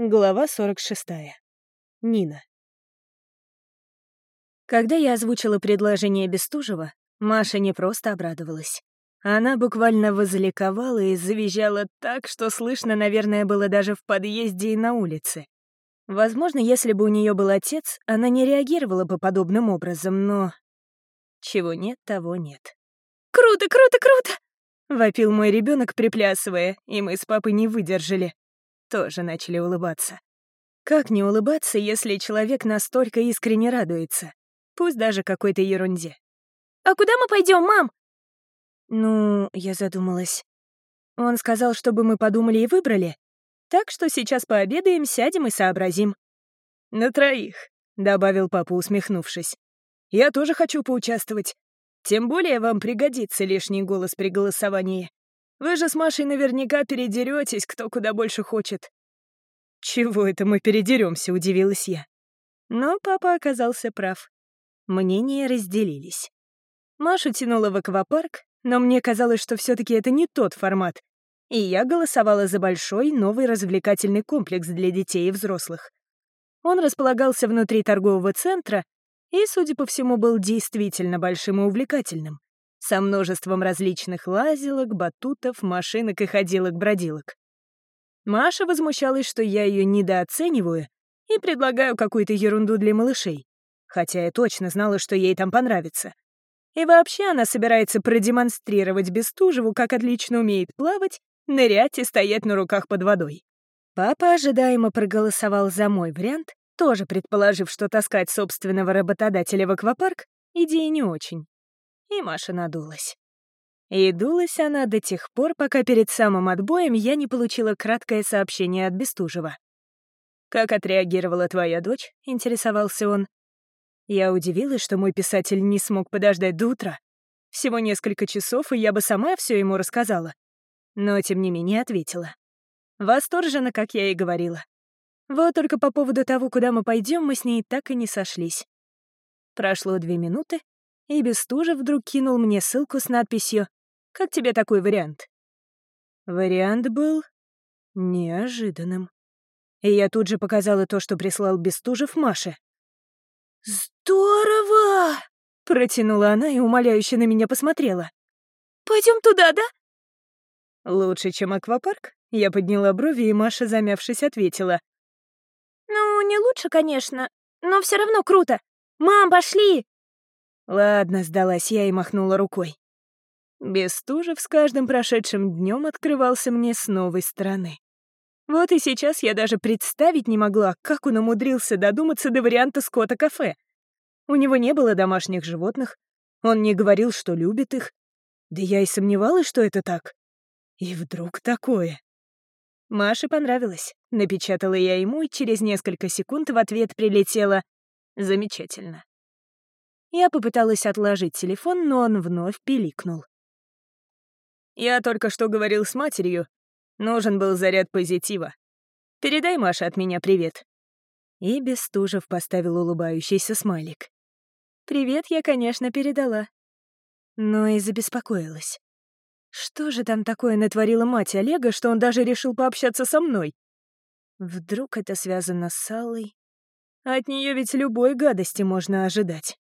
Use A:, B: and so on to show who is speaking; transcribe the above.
A: Глава 46. Нина. Когда я озвучила предложение Бестужева, Маша не просто обрадовалась. Она буквально возликовала и завизжала так, что слышно, наверное, было даже в подъезде и на улице. Возможно, если бы у нее был отец, она не реагировала бы подобным образом, но... Чего нет, того нет.
B: «Круто, круто, круто!»
A: — вопил мой ребенок, приплясывая, и мы с папой не выдержали тоже начали улыбаться. Как не улыбаться, если человек настолько искренне радуется? Пусть даже какой-то ерунде.
B: «А куда мы пойдем, мам?»
A: Ну, я задумалась. Он сказал, чтобы мы подумали и выбрали. Так что сейчас пообедаем, сядем и сообразим. «На троих», — добавил папа, усмехнувшись. «Я тоже хочу поучаствовать. Тем более вам пригодится лишний голос при голосовании. Вы же с Машей наверняка передеретесь, кто куда больше хочет». «Чего это мы передеремся?» — удивилась я. Но папа оказался прав. Мнения разделились. Машу тянула в аквапарк, но мне казалось, что все таки это не тот формат, и я голосовала за большой новый развлекательный комплекс для детей и взрослых. Он располагался внутри торгового центра и, судя по всему, был действительно большим и увлекательным со множеством различных лазилок, батутов, машинок и ходилок-бродилок. Маша возмущалась, что я ее недооцениваю и предлагаю какую-то ерунду для малышей, хотя я точно знала, что ей там понравится. И вообще она собирается продемонстрировать Бестужеву, как отлично умеет плавать, нырять и стоять на руках под водой. Папа ожидаемо проголосовал за мой вариант, тоже предположив, что таскать собственного работодателя в аквапарк — идея не очень и Маша надулась. И дулась она до тех пор, пока перед самым отбоем я не получила краткое сообщение от Бестужева. «Как отреагировала твоя дочь?» — интересовался он. Я удивилась, что мой писатель не смог подождать до утра. Всего несколько часов, и я бы сама все ему рассказала. Но, тем не менее, ответила. Восторженно, как я и говорила. Вот только по поводу того, куда мы пойдем, мы с ней так и не сошлись. Прошло две минуты, и Бестужев вдруг кинул мне ссылку с надписью «Как тебе такой вариант?» Вариант был неожиданным. И я тут же показала то, что прислал Бестужев Маше.
B: «Здорово!»
A: — протянула она и умоляюще на меня посмотрела.
B: «Пойдем туда, да?»
A: «Лучше, чем аквапарк?» Я подняла брови, и Маша, замявшись, ответила.
B: «Ну, не лучше, конечно, но все равно круто. Мам, пошли!»
A: Ладно, сдалась я и махнула рукой. Бестужев с каждым прошедшим днем открывался мне с новой стороны. Вот и сейчас я даже представить не могла, как он умудрился додуматься до варианта скота-кафе. У него не было домашних животных, он не говорил, что любит их. Да я и сомневалась, что это так. И вдруг такое. Маше понравилось. Напечатала я ему, и через несколько секунд в ответ прилетело «Замечательно». Я попыталась отложить телефон, но он вновь пиликнул. «Я только что говорил с матерью. Нужен был заряд позитива. Передай Маше от меня привет». И Бестужев поставил улыбающийся смайлик. «Привет я, конечно, передала». Но и забеспокоилась. Что же там такое натворила мать Олега, что он даже решил пообщаться со мной? Вдруг это связано с Аллой? От нее ведь любой гадости можно ожидать.